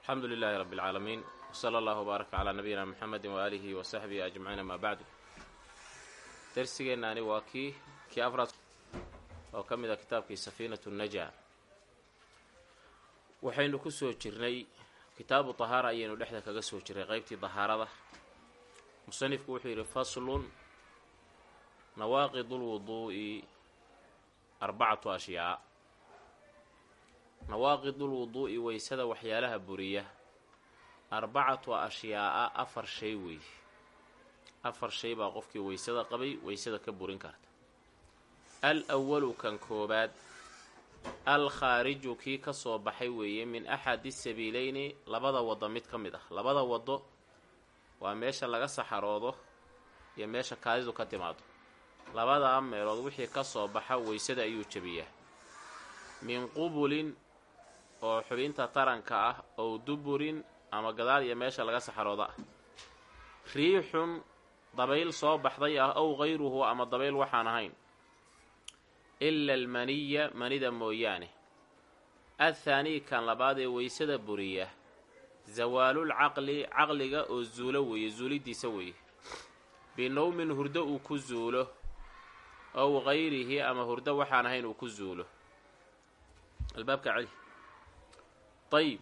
alxamdu lilaahi rabbi اlcaalamiin wsala allahu wbaaraka calaa nabiyina muxamedi waaalihi wa saxbihi ajmaciin amaa bacdu darsigeennaani waa kii kii afraad oo ka mid a kitaabkii safiinatu naja. Waxaynu ku soo jirnay kitaabu tahaara ayaynu dhexda kaga soo jirnay qeybtii dahaarada musanifku wuxuu yidhi faslun nawaaqid lwuduu'i arbacatu ashyaa nawaaqidul wuduu'i weysada waxyaalaha buriya. Arbacatu ashyaa'a afar shay weeye afar shay baa qofkii weysada qabay weysada ka burin karta. Al awalu kan koobaad al khaariju kii ka soo baxay weeye min axadi sabiileyni labada waddo mid ka mid ah. Labada waddo waa meesha laga saxaroodo iyo meesha kaadidu ka timaado labadaa meelood wixii ka soo baxa weysada ayuu jebiyaa min qubulin oo xubinta taranka ah ow duburin ama gadaal iyo meesha laga saxaroodo ah riixun dabayl soo baxday ah ow hayruhu ama dabayl waxaan ahayn. Ila almaniya manida mooyaane. Athaanii kan labaad ee weysada buriya zawaalul caqli caqliga oo zuulo weeye zuulidiisa weeye. Binowmin hurdo uu ku zuulo ow hayrihi ama hurdo waxaan ahayn uu ku zuulo. Albaabka celi ayib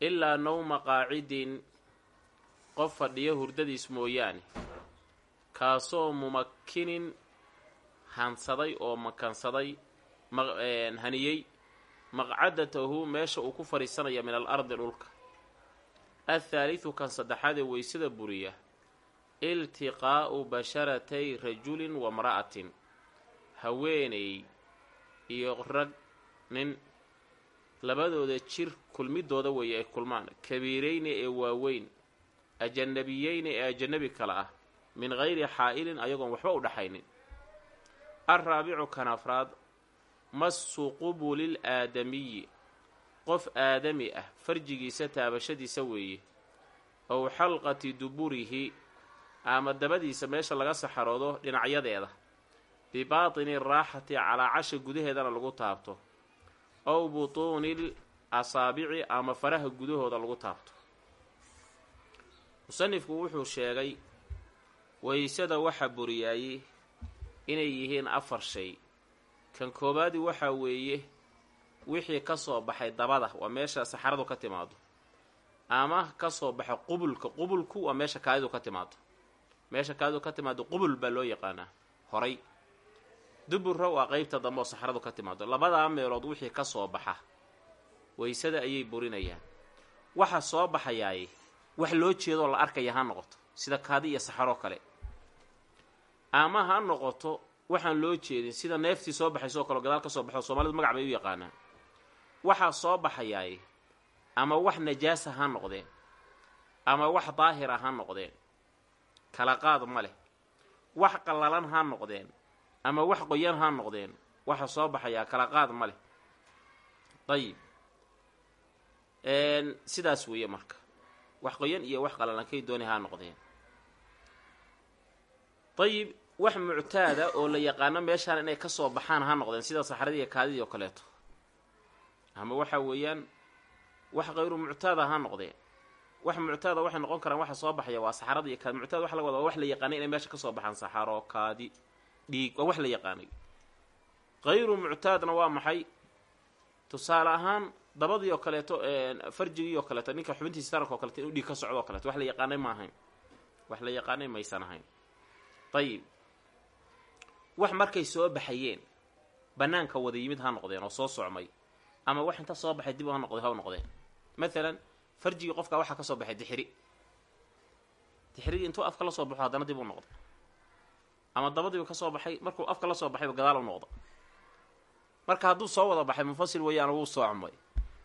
ilaa nowma qaacidin qof fadhiyo hurdadiis mooyaane kaasoo mumakinin hansaday oo makansaday haniyey maqcadatahu meesha uu ku fadhiisanaya min al ardi dhulka. Athaalidu kan saddexaad ee weysada buriya iltiqaa'u basharatay rajulin wa mra'atin haweeney iyo rag nin labadooda jir kulmidooda weeye ay kulmaan. Kabiireyni ee waaweyn ajanabiyeyni ee ajanabi kale ah min hayri xaa'ilin ayagoon waxba u dhaxaynin. Alraabicu kan afraad massu qubulil aadamiyi. Qof aadami ah farjigiisa taabashadiisa weeye. Ow xalqati duburihi ama dabadiisa meesha laga saxaroodo dhinacyadeeda. Bibaatini raaxati calaa casha gudaheedana lagu taabto ow butuunil asaabici ama faraha gudahooda lagu taabto musanifku wuxuu sheegay weysada waxa buriyaayey inay yihiin afar shay kan koobaadi waxaa weeye wixii ka soo baxay dabada waa meesha saxaradu ka timaado ama ka soo baxa qubulka qubulku waa meesha kaadidu ka timaado meesha kaadidu ka timaado qubul baa loo yaqaanaa horay duburra waa qeybta dambe oo saxaradu ka timaado labadaa meelood wixii ka soo baxa weysada ayay burinayaan. Waxa soo baxayaaye wax loo jeedoo la arkaya ha noqoto sida kaadi iyo saxaroo kale. Ama ha noqoto waxaan loo jeedin sida neeftii soo baxaysoo kaleo gadaal ka soo baxo soomaalidu magac bay u yaqaanaan. Waxaa soo baxayaaye ama wax najaasa ha noqdeen ama wax daahira ha noqdeen. Kala qaad ma leh. Wax qallalan ha noqdeen ama wax qoyan ha noqdeen. Waxa soo baxayaa kala qaad ma leh. Dayib sidaas weeye marka. Wax qoyan iyo wax qallalan kay dooni ha noqdeen. Dayib wax muctaada oo la yaqaano meeshaan inay ka soo baxaan ha noqdeen sida saxaradii iyo kaadidii oo kaleeto. Ama waxa weeyaan wax kayru muctaada ha noqdeen. Wax muctaada waxay noqon karaan waxa soo baxaya waa saxarada iyo kaadi muctaada waxa laga wada waa wax la yaqaanay inay meesha ka soo baxaan saxaro kaadi dhiig waa wax la yaqaanay. Kayru muctaadna waa maxay? Tusaale ahaan dabadii oo kaleeto farjigii oo kaleeto ninka xubintiisa taranka oo kaleeto inuu dhiig ka socdo o kaleeto wax la yaqaanay ma ahayn. Wax la yaqaanay maysan ahayn. Ayib wax markay soo baxayeen bannaanka wada yimid ha noqdeen oo soo socmay ama wax inta soo baxay dib ha noqday ha noqdeen. Maalan farjigii qofkaa waxaa ka soo baxay dixiri. Dixirigii intuu afka la soo baxo haddana dib u noqda ama dabadiibu ka soo baxay markuu afka la soo baxayba gadaal u noqda marka hadduu soo wada baxay munfasil weeyaana wuu soocmay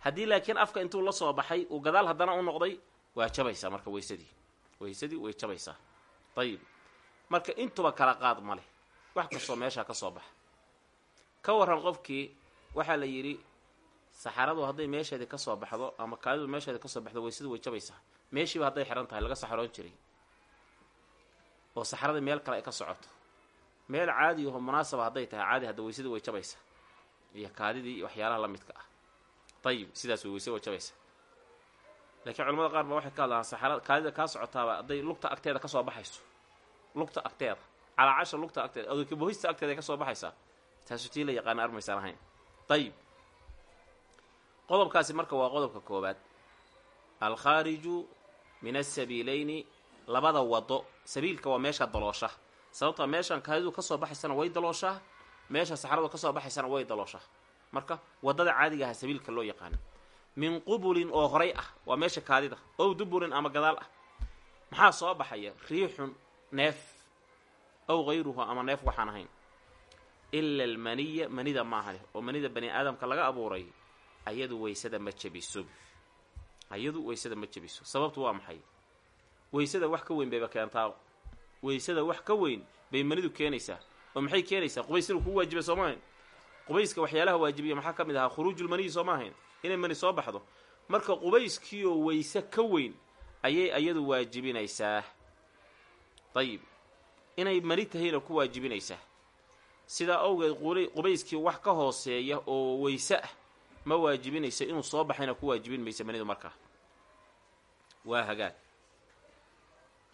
haddii laakiin afka intuu la soo baxay uu gadaal haddana u noqday waa jabaysaa marka weysadii. Weysadii way jabaysaa. Ayib marka intuba kala qaad ma leh. Wax kastoo meeshaa ka soo baxa. Ka warran qofkii waxaa la yidhi saxaradu hadday meesheedii ka soo baxdo ama kaadidu meesheedii ka soo baxdo weysadu way jabaysaa. Meeshiiba hadday xihan tahay laga saxaroon jiray. Oo saxaradii meel kale ay ka socoto meel caadi aho munaasaba hadday tahay caadi hadda weysadii way jabaysaa. Iyo kaadidii waxyaalaha la midka ah. Ayib sidaas way weysada way jabaysaa. Laakiin culamada qaar ba waxay ka hadlaan saxarada kaadida kaa socotaaba hadday lugta agteeda ka soo baxayso. Lugta agteeda calaacasha lugta agteeda adokabohista agteeda ay ka soo baxaysaa. Taasu la yaqaana armaysaan ahayn. Dayib qodobkaasi marka waa qodobka koobaad alkhaariju min asabiilayni labada wado sabiilka waa meesha daloosha sababta meeshan kaadidu ka soo baxaysana way dalooshaa meesha saxaradu ka soo baxaysana way dalooshaa. Marka waddada caadiga aha sabiilka loo yaqaano min qubulin oo horay ah waa meesha kaadida ow duburin ama gadaal ah. Maxaa soo baxaya? Riixun neef. Ow hayruhu ama neef waxaan ahayn. Ila almaniya manida maahane oo manida bani aadamka laga abuuray. Ayadu waysada ma jebiso. Ayadu waysada ma jebiso. Sababtu waa maxay? Waysada wax ka weyn bayba keentaa waysada wax ka weyn bay manidu keenaysaa oo maxay keenaysaa? Qubays inuu kugu waajiba sooma ahayn qubayska waxyaalaha waajibiya maxaa ka mid ahaa? Khuruujulmaniyi sooma ahayn inay mani soo baxdo. Marka qubayskiioo wayse ka weyn ayay ayadu waajibinaysaa. Dayib inay mani tahayna ku waajibinaysaa. Sidaa awgeed qubayskii wax ka hooseeya oo wayse ah ma waajibinaysa inuu soo baxayna ku waajibin maysa manidu markaa. Waa hagaag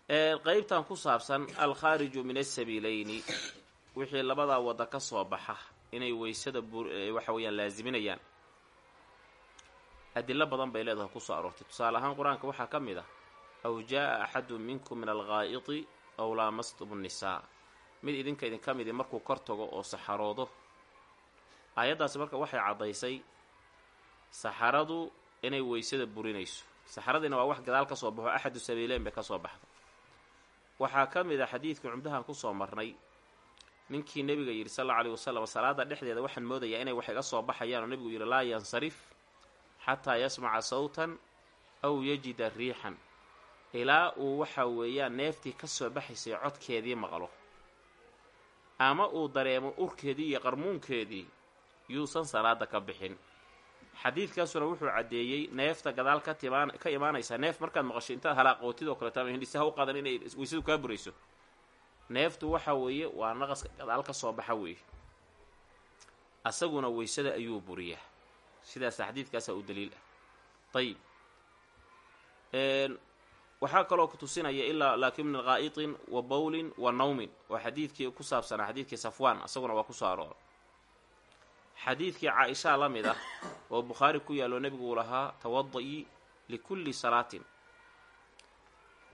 qeybtan ku saabsan alkhaariju min asabiilayni wixii labadaa wadda ka soo baxa inay waysada waxa weeyaan laaziminayaan adilo badan bay leedahay ku soo aroortay. Tusaale ahaan qur'aanka waxaa ka mid ah aw jaa-a axadu minkum min alghaa'iti aw laamastum nnisaa mid idinka idinka midi markuu kor tago oo saxaroodo. Aayaddaasi marka waxay caddaysay saxaradu inay waysada burinayso. Saxaradiina waa wax gadaal ka soo baxo axadu sabiileyn bay ka soo baxda waxaa ka mid a xadiidkii cumdahan ku soo marnay. Ninkii nebiga yidhi sal alla alayhi wasalam salaada dhexdeeda waxaan moodayaa inay wax iga soo baxayaan. Oo nebigu yidhi laa yansarif xataa yasmaca sawtan aw yajida riixan. Ilaa uu waxa weeyaan neeftii ka soo baxaysay codkeedii maqlo. Ama uu dareemo urkeedii iyo qarmuunkeedii yuusan salaada ka bixin xadiidkaasuna wuxuu caddeeyey neefta gadaal ka timaan ka imaanaysa neef markaad maqasho intaad halaaqootid oo kaleeto ama hindhise ha u qaadan inay waysadu kaa burayso. Neeftu waxa weeye waa naqaska gadaal ka soo baxa weeye. Asaguna waysada ayuu buriyaa. Sidaasa xadiidkaasaa u daliil ah. Ayib waxaa kaloo ku tusinaya ilaa laakin min qaa'itin wa bowlin wa nawmin oo xadiidkii ku saabsanaa xadiidkii safwaan asaguna waa ku soo aroora xadiidkii caa-ishaa la mid ah oo bukhaari ku yaallo nebigu uu lahaa tawada-ii likulli salaatin.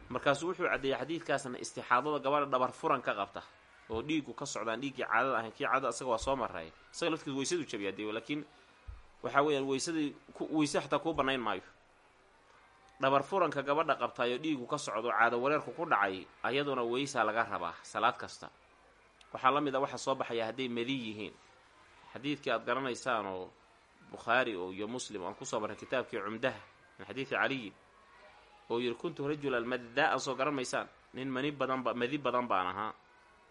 Markaasuu wuxuu caddeeyey xadiidkaasna istixaadada gabadha dhabar furan ka qabta oo dhiigu ka socdaan dhiiggii caadada ahayn kii caadada asaga waa soo maray isaga laftiis waysadu jabiyaa dee laakiin waxaa weeyaan waysadii wayse xataa kuu bannayn maayo. Dhabar furanka gabadha qabtaayoo dhiigu ka socdo caado wareerku ku dhacay ayaduna weysaa laga rabaa salaad kasta. Waxaa la mid a waxaa soo baxaya hadday madi yihiin xadiidkii aad garanaysaan oo bukhaari oo iyo muslim aan ku soo marray kitaabkii cumdaha min xadiidi caliyin oo yidhi kuntu rajulan maddaa-an soo garan maysaan nin mani badanba madi badan baan ahaa.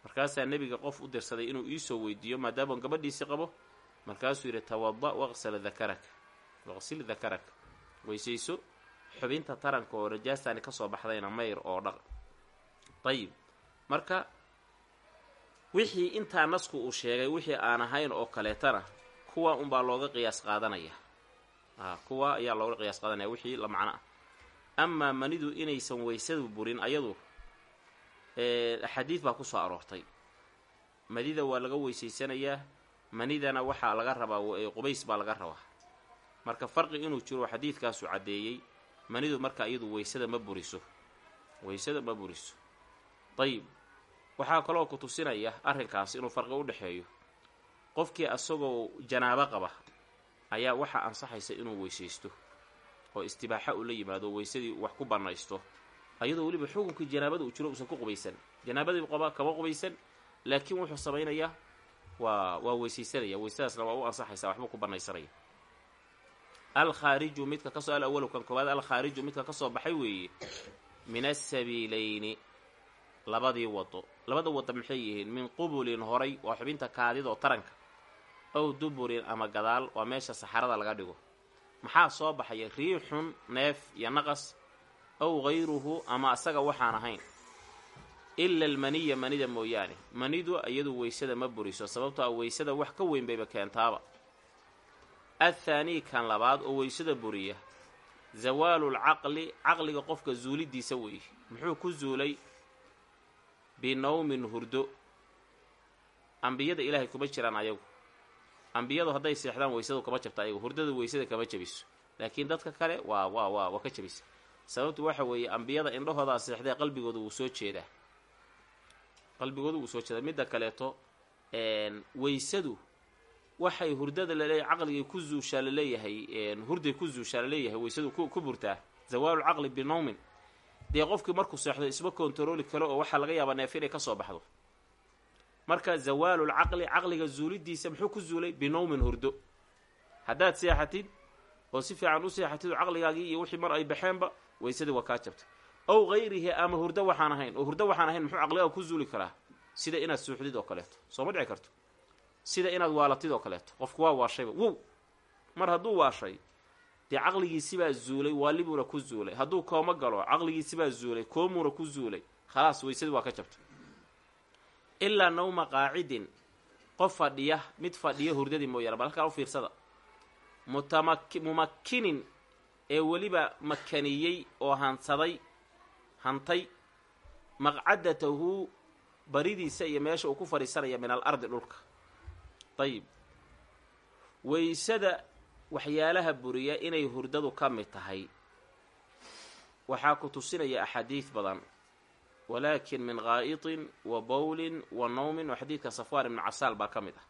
Markaasaa nebiga qof u dirsaday inuu iisoo weydiiyo maadaama gabadhiisi qabo. Markaasuu yidhi tawada waqsal dakaraka waqsil dakaraka weysayso xubinta taranka oo najaastaani ka soo baxdayna mayr oo dhaq. Dayib marka wixii intaa nasku uu sheegay wixii aan ahayn oo kaleetana kuwa unbaa looga qiyaas qaadanaya. A kuwa ayaa looga qiyaas qaadanaya wixii la macno ah. Amaa manidu inaysan weysadu burin ayadu axaadiid baa ku soo aroortay. Madida waa laga weysaysanayaa manidana waxaa laga rabaa qubays baa laga rabaa. Marka farqi inuu jiro xadiidkaasu caddeeyey manidu marka iyadu weysada ma buriso. Weysada ma buriso. Dayib waxaa kaloo ku tusinaya arrinkaas inuu farqi u dhexeeyo. Qofkii asagoo janaabo qaba ayaa waxaa ansaxaysa inuu weysaysto oo istibaaxa uu la yimaado weysadii wax ku bannaysto ayadoo weliba xukunkii janaabada uu jiro uusan ku qubaysan. Janaabadii qaba kama qubaysan laakiin wuxuu samaynayaa waa waa weysaysanaya. Weysadaasna waa u ansaxaysa waxbuu ku bannaysanaya alkhaariju midka ka soo al awalkan koowaad alkhaariju midka ka soo baxay weeye min asabiilayni labadii wado. Labada wado maxay yihiin? Min qubulin horay waa xubinta kaadida oo taranka. Ow duburin ama gadaal waa meesha saxarada laga dhigo. Maxaa soo baxaya? Riixun neef iyo naqas. Ow hayruhu ama asaga waxaan ahayn. Ila almaniya manida mooyaane. Manidu iyadu weysada ma buriso sababtoo a weysada wax ka weyn bayba keentaaba. Athaanii kan labaad oo weysada buriya. Zawaalulcaqli caqliga qofka zuulidiisa weeye muxuu ku zuulay binowmin hurdo. Ambiyada ilaahay kuma jiraan ayagu. Ambiyadu hadday seexdaan weysadu kama jabta ayagu. Hurdada weysada kama jabiso. Laakiin dadka kale waa waa waa waa ka jabisa. Sababtu waxa weeye ambiyada indhahoodaa seexdee qalbigooda wuu soo jeedaa. Qalbigooda wuu soo jeedaa. Midda kaleeto weysadu waxay hurdada la leeyahay caqligay ku zuushaa la leeyahay hurday ku zuushaa la leeyahay weysadu ku burtaa. Zawaalu caqli binowmin dee qofkii markuu seexdo isma kontarooli karo oo waxaa laga yaabaa neef inay ka soo baxdo. Marka zawaalul caqli caqliga zuulidiisa muxuu ku zuulay? Binowmin hurdo. Haddaad seexatid oo si fiican u seexatid oo caqligaagii iyo wixii mar ay baxeenba weysadii waa kaa jabta ow hayrihi ama hurdo waxaan ahayn oo hurdo waxaan ahayn muxuu caqligaaga ku zuuli karaa? Sida inaad suuxdid oo kaleeto. Soo ma dhici karto. Sida inaad waalatid oo kaleeto. Qofku waa waashayba. Wow! Mar hadduu waashay dee caqligiisibaa zuulay waalibuuna ku zuulay. Hadduu kooma galo caqligiisibaa zuulay koomuuna ku zuulay. Khalaas weysadii waa ka jabta ilaa nawma qaacidin qof fadhiya mid fadhiya hurdadii mooyaane bal halkaa u fiirsada. Mutamak mumakkinin ee weliba makaniyey oo hansaday hantay maqcadatahu baridiisa iyo meesha uu ku fadhiisanaya min al ardi dhulka. Dayib weysada waxyaalaha buriya inay hurdadu ka mid tahay. Waxaa ku tusinaya axaadiid badan. Walaakin min qaa'itin wa bowlin wa nowmin oo xadiidka safwaan ibnu casaal baa ka mid ah.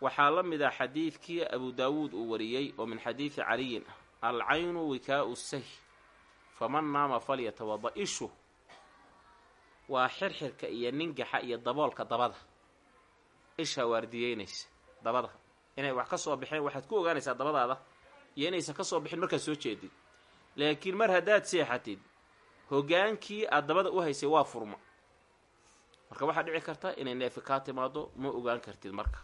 Waxaa la mid ah xadiidkii abu daawuud uu wariyey oo min xadiidi caliyin ah alcaynu wikaau say faman naama falyatawada ishu. Waa xirxirka iyo ningaxa iyo daboolka dabada. Ishaa waardiyeynaysa dabada inay wax ka soo baxeen waxaad ku ogaanaysaa dabadaada iyo inaysan ka soo bixin markaad soo jeedid laakiin mar haddaad seexatid hogaankii aad dabada u haysay waa furma. Marka waxaa dhici karta inay neefi kaa timaado ma ogaan kartid marka.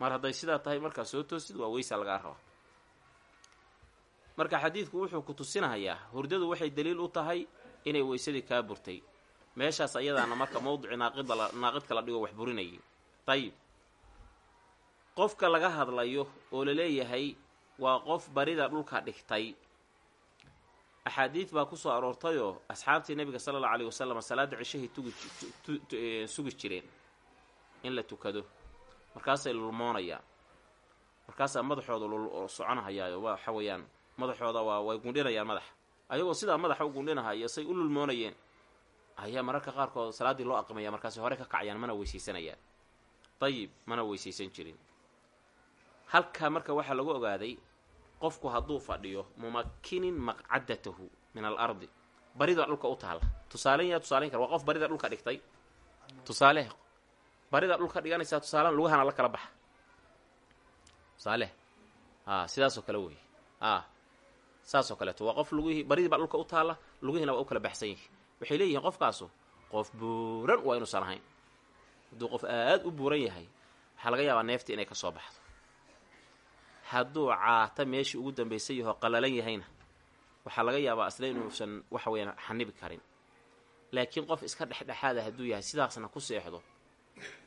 Mar hadday sidaa tahay markaa soo toosid waa weysa lagaa rabaa. Marka xadiidku wuxuu ku tusinahayaa hurdadu waxay daliil u tahay inay weysadii kaa burtay. Meeshaas ayadaana marka mawdici naaqida naaqidka la dhigo wax burinayay. Dayib qofka laga hadlayo oo la leeyahay waa qof barida dhulka dhigtay. Axaadiid baa ku soo aroortayoo asxaabtii nebiga sala allau alayh wasalam salaada cishahay tugi sugi jireen in la tukado. Markaasay lulmoonayaan. Markaasaa madaxooda lul soconahayaayo waxa weeyaan madaxooda waa way gundhinayaan madaxa ayagoo sidaa madaxa u gundhinahaya say u lulmoonayeen ayaa mararka qaarkood salaaddii loo aqimaya markaasi hore ka kacayaan mana weysaysanayaan. Dayib mana weysaysan jirin halkaa marka waxaa lagu ogaaday qofku hadduu fadhiyo mumakkinin maqcadatahu min al ardi. Barida dhulka u taalla tusaalen yaa tusaaleyn kara waa qof barida dhulka dhigtay. Tusaale barida dhulka dhiganaysaa tusaalean lugahana la kala baxa. Tusaale a sidaasoo kale wey. A saasoo kaleeto waa qof lugihii baridii baa dhulka u taalla lugihiina waa u kala baxsan yihi waxay leeyihiin qofkaasu qof buuran waa inuusan ahayn hadduu qof aada u buuran yahay waxaa laga yaabaa neefta inay ka soo baxdo hadduu caata meeshii ugu dambaysan yahoo qalalan yahayna waxaa laga yaabaa asle inuusan waxa weyaan xanibi karin. Laakiin qof iska dhexdhexaada hadduu yahay sidaasna ku seexdo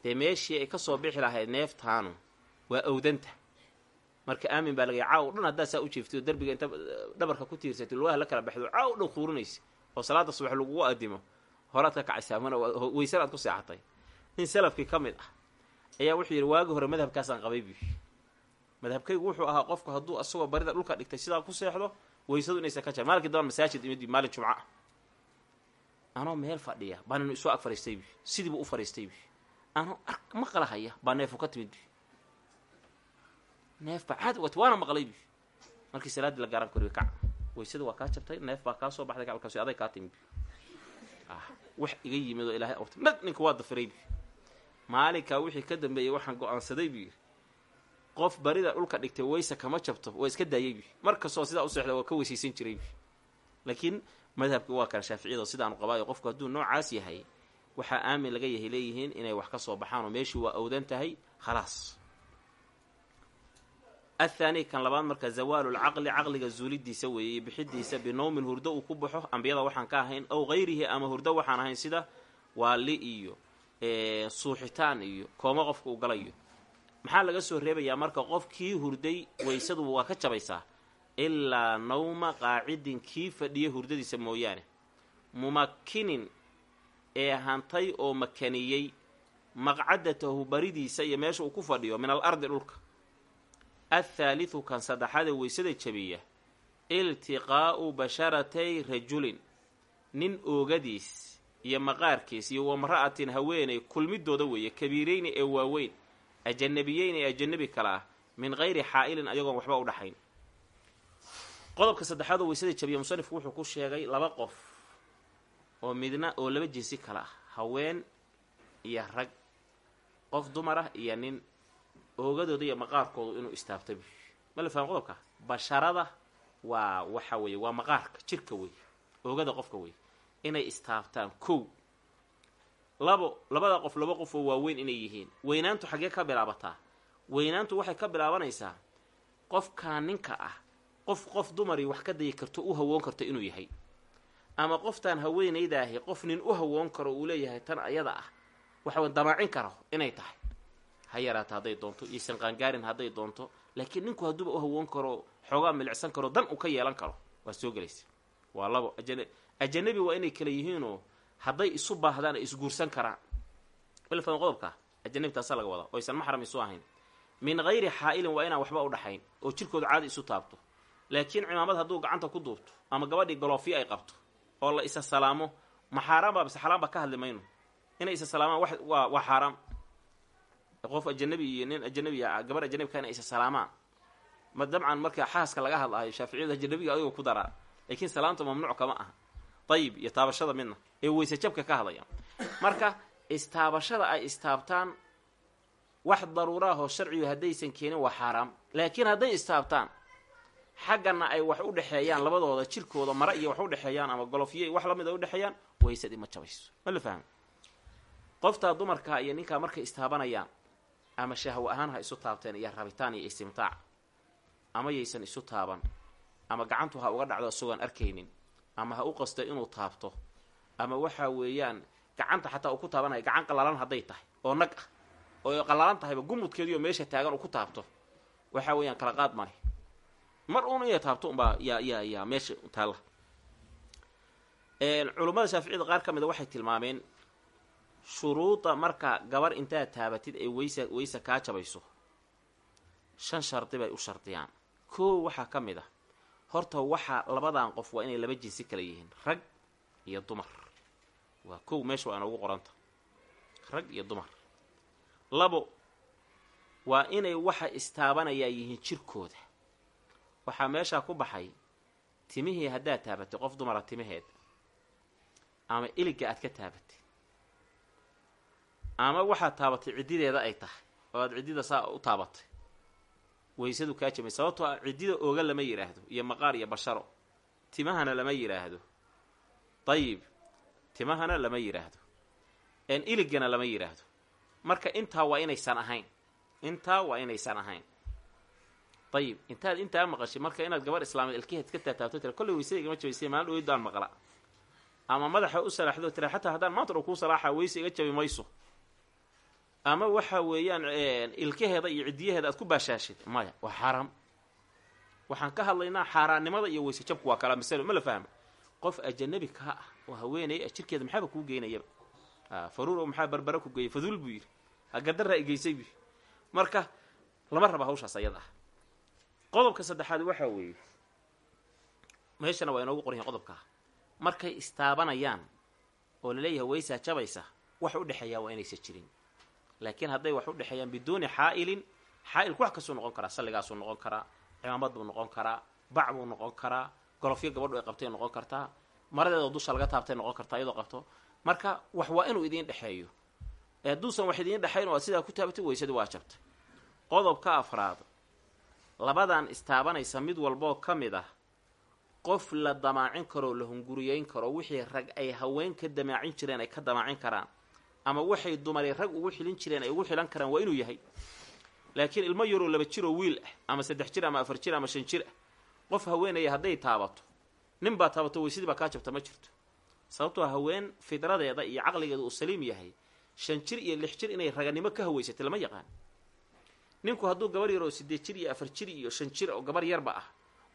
dee meeshii ay ka soo bixi lahayd neeftaanu waa awdanta marka aamin baa lagaya caaw dhan haddaad saa u jiiftay oo derbiga inta dhabarka ku tiirsatay lugaha la kala baxdo caaw dhan kuurinaysa oo salaada subax lagugu adimo horaad ka kacaysaa mana weysan aad ku seexatay. Nin salafkii ka mid ah ayaa wuxuu yidhi waagi hore madhabkaasaan qabay bu madhabkaygu wuxuu ahaa qofku hadduu asagoo barida dhulka dhigtay sidaa ku seexdo weysadu inaysan ka jir maalinkii doon masaajid imid maalin jumca. Ah anoo meel fadhiya baan inu isoo ag fadhiistay bu sidiibuu u fadhiistay bu anoo ar baa neefu ka timid neef baa caadi wat waana maqlay bu markii salaaddii la gaaran koriyo kac. Weysada waa kaa jabtay neef baa kaa soo baxday kacalkaasi aday kaa timid. Bu wax iga yimid oo ilaahay awrtay ninka waa dafiray bu maalinkaa wixii ka dambeeyey waxaan go'aansaday buu yidhi qof barida dhulka dhigtay weysa kama jabto waa iska daayay mar kastoo sidaa u waa ka weysaysan jiray laakiin madhabki waa kan shaaficiyado sidaanu qabaayo qofku hadduu noocaas yahay waxaa aamin laga yahay leeyihiin inay wax ka soo baxaan oo meeshii waa awdan tahay khalaas. Athaani kan labaad marka zawaalulcaqli caqliga zuulidiisa weeye iyo bixidiisa binowmin hurdo uu ku baxo ambiyada waxaan ka ahayn ow hayrihi ama hurdo waxaan ahayn sida waali iyo suuxitaan iyo kooma qofka uu galayo maxaa laga soo reebayaa marka qofkii hurday weysadu waa ka jabaysaa? Ilaa nawma qaacidin kii fadhiya hurdadiisa mooyaane. Mumakkinin ee hantay oo makaniyey maqcadatahu baridiisa iyo meesha uu ku fadhiyo min al ardi dhulka. Athaalithu kan saddexaada weysada jabiya iltiqaa'u basharatay rajulin nin oogadiis iyo maqaarkiis iyo wamra'atin haweenay kulmidooda weeye kabiireyni ee waaweyn ajanabiyeyni ee ajanabi kale ah min hayri xaa'ilin ayagoon waxba u dhaxayn. Qodobka saddexaad oo weysada jabiya musanifku wuxuu ku sheegay laba qof oo midna oo laba jinsi kale ah haween iyo rag. Qof dumar ah iyo nin. Oogadooda iyo maqaarkoodu inuu istaabtay ma la faham qodobka? Basharada waa waxa weeye waa maqaarka jirka wey oogada qofka wey inay istaabtaan kow labo labada qof laba qof oo waaweyn inay yihiin. Weynaantu xaggee ka bilaabataa. Weynaantu waxay ka bilaabanaysaa qofkaa ninka ah. Qof qof dumarii wax ka dayi karto u hawoon karto inuu yahay. Ama qoftaan haweenaydaahi qof nin u hawoon karo uu leeyahay tan ayada ah waxaw damaacin karo inay tahay. Ha yaraata hadday doonto iyosan qaangaarin hadday doonto laakiin ninku hadduuba u hawoon karo xoogaa milicsan karo dan uu ka yeelan karo. Waa soo gelaysa. Waa labo ajan ajanabi waa inay kala yihiinoo hadday isu baahdaan ay isguursan karaan. Ilfan qodobka ajanabi taasaa laga wadaa oo aysan maxram isu ahayn. Min hayri xaa'ilin waa inaan waxba u dhaxayn oo jirkooda caadi isu taabto. Laakiin cimaamad hadduu gacanta ku duubto ama gabadhii golofyo ay qabto oo la isa salaamo ma xaaraan baa bise xalaan baa ka hadli mayno. Inay isa salaamaan wax waa waa xaaraam. Qof ajanabi iyo nin ajanabi ah gabar ajanabikaa inay isa salaamaan. Ma dabcan marka xaaska laga hadlahayo shaaficiyada ajanabiga adigoo ku daraa. Laakiin salaamta mamnuuc kama aha dayib iyo taabashada midna ee weyse jabka ka hadlaya. Marka istaabashada ay istaabtaan wax daruuraahoo sharcigu haddaysan keenin waa xaaraam. Laakiin hadday istaabtaan xaggana ay wax u dhexeeyaan labadooda jirkooda mara iyo wax u dhexeeyaan ama golofyo wax la mid ay udhexeeyaan waysadii ma jabayso ma la fahmi? Qoftaa dumarkaa iyo ninkaa markay istaabanayaan ama shahwo ahaan ha isu taabteen iyo rabitaan iyo istimtaac ama yaysan isu taaban ama gacantu ha uga dhacdo isagoon arkaynin ama ha u qasto inuu taabto ama waxa weeyaan gacanta xataa uu ku taabanaya gacan qallalan hadday tahay oo nag ah oo qallalan tahayba gumudkeediioo meesha taagan uu ku taabto waxa weeyaan kala qaad male mar uun inay taabto unbaa yaa yaa yaa meesha taalla. Culummada shaaficiyada qaar ka mida waxay tilmaameen shuruuda marka gabar intaad taabatid ay weysa weysa kaa jabayso shan shardi bay u shardiyaan. Koo waxaa ka mid ah horta waxaa labadan qof waa inay laba jinsi kala yihiin. Rag iyo dumar. Waa kow meesha waa inoogu qoranta. Rag iyo dumar. Labo waa inay waxa istaabanayaa yihiin jirkooda. Waxaa meeshaa ku baxay timihii haddaad taabatay qof dumara timaheed. Ama iligga aad ka taabatay. Ama waxaad taabatay ciddideeda ay tahay oo aad ciddida saa u taabatay weysadu kaa jabay sababtoo ah ciddida ooga lama yidhaahdo iyo maqaar iyo basharo timahana lama yidhaahdo dayib timahana lama yidhaahdo n iliggana lama yidhaahdo marka intaa waa inaysan ahayn. Intaa waa inaysan ahayn. Ayib intaad intaa maqashay marka inaad gabar islaameed ilkaheed ka taataabto tira kollay weysada igama jabaysay maalin dhaweyd baan maqla ama madaxa u salaaxdo tira xataa haddaan maanta dho kuu salaaxa weyse iga jabi mayso ama waxa weeyaan ilkaheeda iyo ciddiyaheeda aad ku baashaashid. Maya waa xaaraam. Waxaan ka hadlaynaa xaaraannimada iyo weyse jabku waa kala masalo ma la fahma qof ajanabi kaa ah oo haweenay ah jirkeeda maxaaba kuu geynayaba faruur oo maxaa barbara ku geeyay? Faduul buu yidhi. Hagadarraa igeysay buu marka lama raba hawshaas ayada ah. Qodobka saddexaad waxaa weeye meeshana waa inoogu qoran yahay qodobkaa markay istaabanayaan oo la leeyahay weysaa jabaysa wax u dhexeeyaa waa inaysa jirin laakiin hadday wax u dhexeeyaan biduuni xaa'ilin xaa'ilku wax kastuu noqon karaa salligaasuu noqon karaa cimaamad buu noqon karaa bac buu noqon karaa golofyo gabadhu ay qabtay noqon kartaa maradeedoo dusha laga taabtay noqon kartaa iyadoo qabto. Marka wax waa inuu idiin dhexeeyo. Hadduusan wax idiin dhexayn oo aad sidaa ku taabatay weysadii waa jabtay. Qodobka afraad labadan istaabanaysa mid walboo ka mid ah qof la damaacin karoo la hunguriyeyn karo wixii rag ay haween ka damaacin jireen ay ka damaacin karaan ama waxay dumari rag ugu xilin jireen ay ugu xilan karaan waa inuu yahay. Laakiin ilmo yaroo laba jiroo wiil ah ama saddex jir ama afar jir ama shan jir ah qof haweenaya hadday taabato. Nin baa taabato weysadii baa kaa jabta ma jirto. Sababtoo haween fidradeeda iyo caqligeeda uu saliim yahay. Shan jir iyo lix jir inay raganimo ka haweysatay lama yaqaan. Ninku hadduu gabar yar oo sideed jir iyo afar jir iyo shan jir oo gabar yarba ah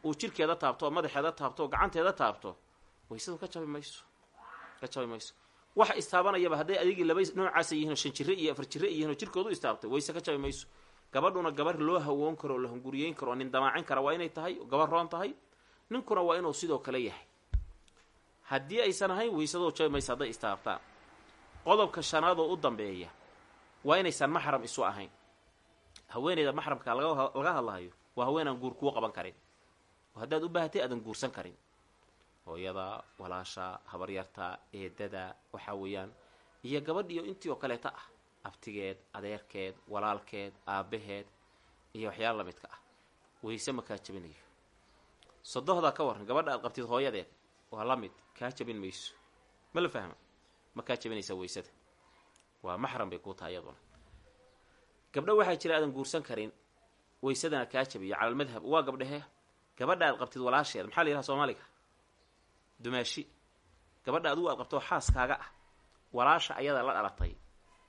uu jirkeeda taabto oo madaxeeda taabto oo gacanteeda taabto waysadu ka jabi mayso. Ka jabi mayso wax istaabanayaba hadday adigii laba noocaasa yihiin oo shan jire iyo afar jire yihiin oo jirkoodu istaabtay wayse ka jabi mayso. Gabadhuna gabar loo hawoon karo oo la hunguriyeyn karo oo nin damaacin kara waa inay tahay oo gabar roon tahay. Ninkuna waa inuu sidoo kale yahay. Haddii aysan ahayn waysadoo jabi mayso hadday istaabtaan qodobka shanaad oo u dambeeya waa inaysan maxram isu ahayn. Haweeneyda maxramka laga hadlahayo waa haweenaan guur kuu qaban karin. Oo haddaad u baahatay aadan guursan karin hooyada walaasha habaryarta eedada waxaa weeyaan iyo gabadhiyo intii oo kaleeta ah. Abtigeed adeerkeed walaalkeed aabbaheed iyo waxyaala lamidka ah. Wayse ma kaa jabinayo sodohdaa ka warran gabadha aad qabtid hooyadeed waa la mid. Kaa jabin mayso. Ma la fahma? Ma kaa jabinaysaa waysada waa maxram bay kuu tahay iyaduna. Gabdho waxaa jira aadan guursan karin waysadana kaa jabiyo. Cala almadhab waa gabdhehe gabadha aad qabtid walaasheed maxaa la yidhaha soomaaliga dumaashi gabadha adigu aad qabtoo xaaskaaga ah. Walaasha ayada la dhalatay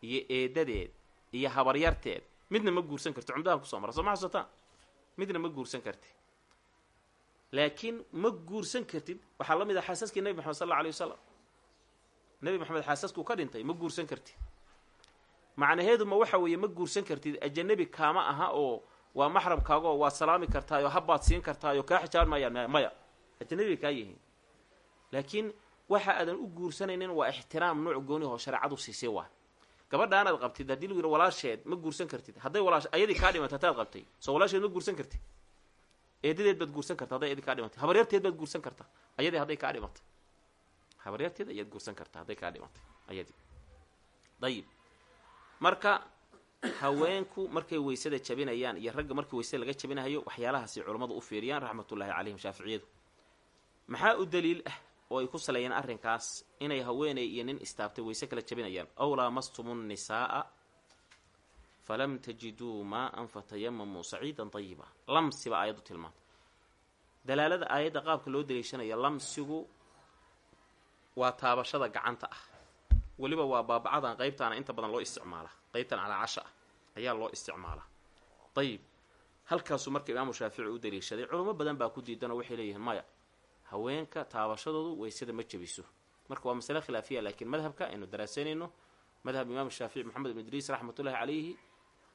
iyo eedadeed iyo habaryarteed. Midna ma guursan karti cumdaha ku soo mara soo ma xasuutaan midna ma guursan karti. Laakiin ma guursan kartid waxaa la mid ah xaasaskii nebi maxamed sal alla alay wasalam nebi maxamed xaasaskuu ka dhintay ma guursan kartid. Macnaheedu ma waxa weeye ma guursan kartid ajanabi kaama aha oo waa maxramkaagaoo waad salaami kartaayoo habbaad siin kartaayoo kaa xijaaban maayaan maya. Ajanabi kaa yihiin laakiin waxa aadan u guursanaynin waa ixtiraam nooc goonihoo shareecadu siisay waa. Gabadhaanaad qabtid haddii lagu yidhi walaasheed ma guursan kartid. Hadday walaash ayadii kaa dhimata hataad qabtay. Soo walaasheed ma guursan kartid. Eedadeed baad guursan karta hadday ayadii kaa dhimatay. Habaryarteed baad guursan kartaa ayadii hadday kaa dhimatay. Habaryarteed ayaad guursan kartaa hadday kaa dhimatay. Ayadii. Dayib. Marka haweenku markay weysada jabinayaan iyo ragga markii weysada laga jabinahayo waxyaalahaasay culammadu u fiiriyaan raxmatullaahi calayhim shaaficiyadu. Maxaa u daliil ah oo ay ku saleeyeen arrinkaas inay haweeney iyo nin istaabtay weyse kala jabinayaan. Aw laamastumu nnisaa'a falam tajiduu maa-an fatayamamuu saciidan dayiba lamsiba aayaddu tilmaanta dalaalada aayadda qaabka loo daliishanayo lamsigu waa taabashada gacanta ah. Weliba waa baabacadan qaybtaana inta badan loo isticmaalaa qaybtan calaacasha ah ayaa loo isticmaalaa dayib halkaasuu marka imaamu shaafici u daliishaday culamo badan baa ku diidanoo waxay leeyihiin maya haweenka taabashadoodu waysada ma jebiso. Marka waa masale khilaafiya laakiin madhabka aynu daraasanayno madhab imaam shaafici maxamed ibn idriis raxmatullaahi calayhi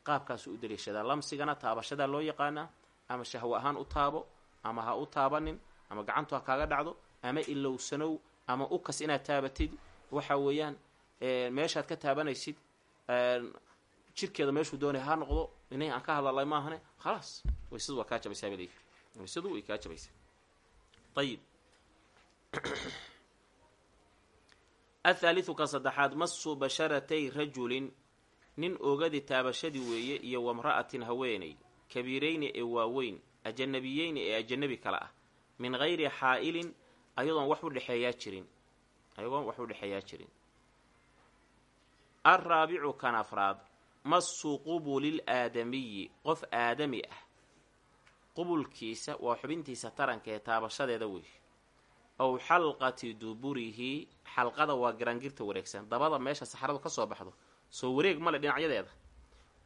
qaabkaasuu u daliishadaa lamsigana taabashadaa loo yaqaanaa ama shahwo ahaan u taabo ama ha u taabanin ama gacantu ha kaaga dhacdo ama ilowsanow ama ukas inaad taabatid. Waxa weeyaan meeshaad ka taabanaysid jirkeeda meeshuu doonay ha noqdo inay aan ka hadlalay maahane khalaas waysadu waa kaa jabaysaa bal waysadu way kaa jabaysaa ayib athaalithu ka saddexaad masu basharatay rajulin nin ogadii taabashadii weeye iyo wamra'atin haweeney kabiirayni ee waaweyn ajanabiyeyni ee ajanabi kale ah min gayri xaa'ilin ayadoon wax u dhexeeyaa jirin ayagoon wax u dhexeeyaa jirin alraabicu kan afraad masu qubulil aadamiyi qof aadami ah qubulkiisa waa xubintiisa taranka ee taabashadeeda wey ow xalqati duburihi xalqada waa garaangirta wareegsan. Dabada meesha saxradu ka soo baxdo soo wareeg male dhinacyadeeda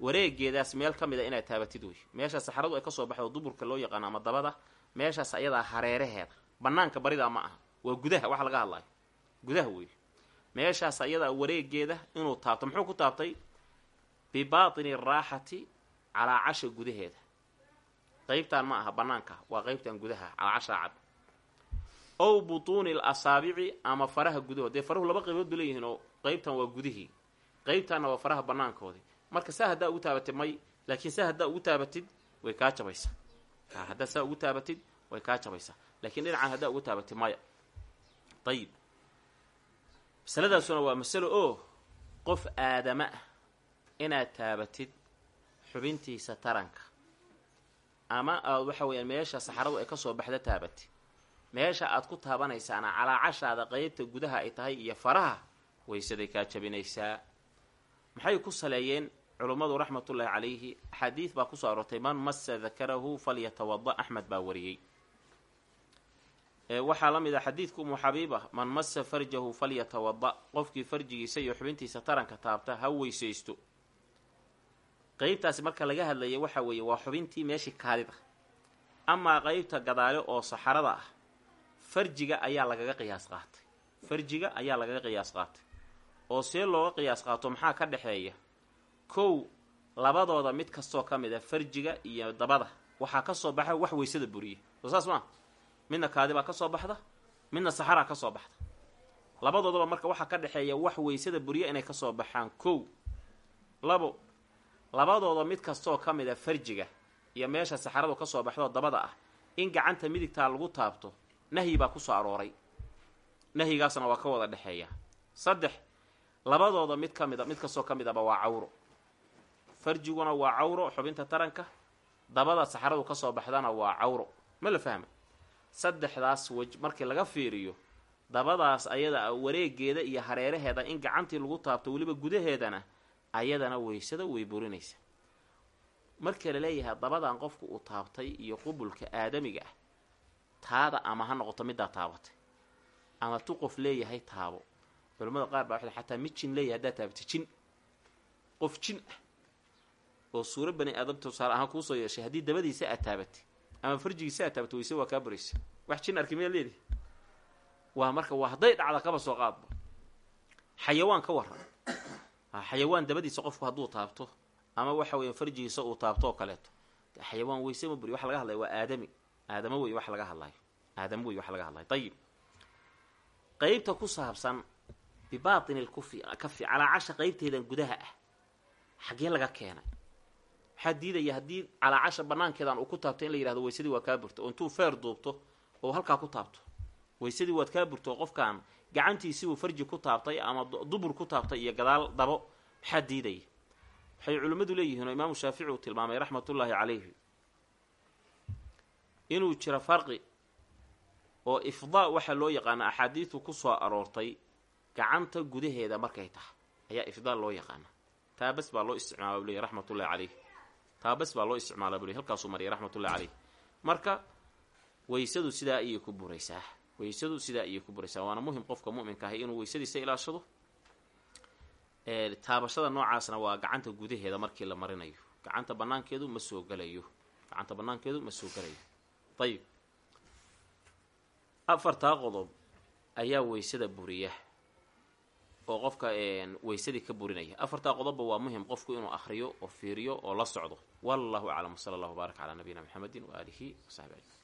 wareegeedaas meel ka mid a inaad taabatid wey meesha saxradu ay ka soo baxdo duburka loo yaqaano ama dabada meeshaas ayadaa hareeraheeda. Banaanka baridaa ma aha waa gudaha waxa laga hadlayo gudaha wey meeshaas ayadaa wareegeeda inuu taabto. Muxuu ku taabtay? Bibaatini raaxati calaa casha gudaheeda qaybtan ma aha banaanka waa qaybtan gudaha calaa casha cad ow butuuni l asaabici ama faraha gudahood. Dee farahu laba qaybood ba oo qaybtan waa gudihii qaybtanna waa faraha banaankoodii marka saa haddaa ugu taabatid may laakiin saa haddaa ugu taabatid way kaa jabaysaa haddaa saa ugu taabatid way kaa jabaysaa laakiin dhinacan haddaa ugu taabatid maya. Ayib masaladaasuna waa masalo oo qof aadama ah inaad taabatid xubintiisa taranka ama aad waxa weeyaan meesha saxaradu ay ka soo baxda taabatid meesha aad ku taabanaysaana calaacashaada qeybta gudaha ay tahay iyo faraha waysaday kaa jabinaysaa. Maxay ku saleeyeen culummadu raxmatullaahi calayhi axaadiid baa ku soo aroortay man massa dakarahu falyatawada axmed baa wariyey. Waxaa la mid ah xadiidka umu xabiiba man massa farjahu falyatawada qofkii farjigiisa iyo xubintiisa taranka taabta ha weysaysto qeybtaasi marka laga hadlaya waxa weeye waa xubintii meeshii kaadida amaa qeybta gadaale oo saxarada ah farjiga ayaa lagaga qiyaas qaatay. Farjiga ayaa lagaga qiyaas qaatay. Oo see looga qiyaas qaato maxaa ka dhexeeya? Kow labadooda mid kastoo ka mid a farjiga iyo dabada waxaa ka soo baxa wax weysada buriya soo saas maa midna kaadibaa ka soo baxda midna saxaraa ka soo baxda. Labadoodaba marka waxaa ka dhexeeya wax weysada buriya inay ka soo baxaan. Kow labo labadooda mid kastoo ka mid a farjiga iyo meesha saxaradu ka soo baxdoo dabada ah in gacanta midigtaa lagu taabto nahyi baa ku soo arooray. Nahyigaasna waa ka wada dhexeeya. Saddex labadooda mid ka mid a mid kastoo ka mid aba waa cawro. Farjiguna waa cawro xubinta taranka dabada saxaradu ka soo baxdana waa cawro. Ma la fahma saddexdaas wej markii laga fiiriyo dabadaas ayada wareegeeda iyo hareeraheeda in gacantii lagu taabto weliba gudaheedana ayadana weysada way burinaysa. Marka la leeyahay dabadan qofku uu taabtay iyo qubulka aadamiga ah taada ama ha noqoto middaa taabatay. Ama tu qof leeyahay taabo. Culimmada qaar baa waxay xataa mid jin leeyahay haddaad taabatay jin. Qof jin ah oo suuro bani aadam tusaale ahaan kuusoo yeeshay haddii dabadiisa aad taabatay ama farjigiisa aad taabatay wayse waa kaa buraysa. Wax jin arki miyaad leedahay waa marka waa hadday dhacda kaba soo qaadba xayawaan ka warran xayawaan dabadiisa qofku hadduu taabto ama waxa weya farjigiisa uu taabto oo kaleeto. Xayawaan weyse ma buriy waxa laga hadlaya waa aadami. Aadamo wey wax laga hadlayo aadamo wey wax laga hadlayo ayib qeybta ku saabsan bibaatini lkufi kafi calaacasha qeybteedan gudaha ah. Xaggee laga keenay? Waxaa diidaya haddii calaacasha banaankeedan uu ku taabto in la yihahdo weysadii waa kaa burto. Oo intuu feer duubto oo halkaa ku taabto. Weysadii waad kaa burto oo qofkan gacantiisibuu farji ku taabtay ama dubur ku taabtay iyo gadaal dabo maxaa diidaya waxay culimmadu leeyihiin oo imaamu shaafici uu tilmaamay raxmatullaahi calayhi. Inuu jiro farqi oo ifdaa waxaa loo yaqaana axaadiidu ku soo aroortay gacanta gudaheeda markay tahay. Ayaa ifdaa loo yaqaana. Taa bes baa loo isticmaala bu leeyahy raxmatullahi caleyh taa bes baa loo isticmaala bu ley halkaasuu mariyay raxmatullahi caleyh marka weysadu sidaa ayay ku buraysaa weysadu sidaa ayay ku buraysaa. Waana muhiim qofka mu'minka ahi inuu weysadiisa ilaashado. Taabashada noocaasna waa gacanta gudaheeda markii la marinayo. Gacanta banaankeedu ma soo gelayo gacanta banaankeedu ma soo gelayo ayib afartaa qodob ayaa weysada buriya oo qofka weysadii ka burinaya. Afartaa qodobba waa muhiim qofku inuu akhriyo oo fiiriyo oo la socdo. Wallahu aclam. Sala allahu baarak calaa nabiyina maxamedin waaalihi wasaxbi ajmain